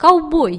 câu bụi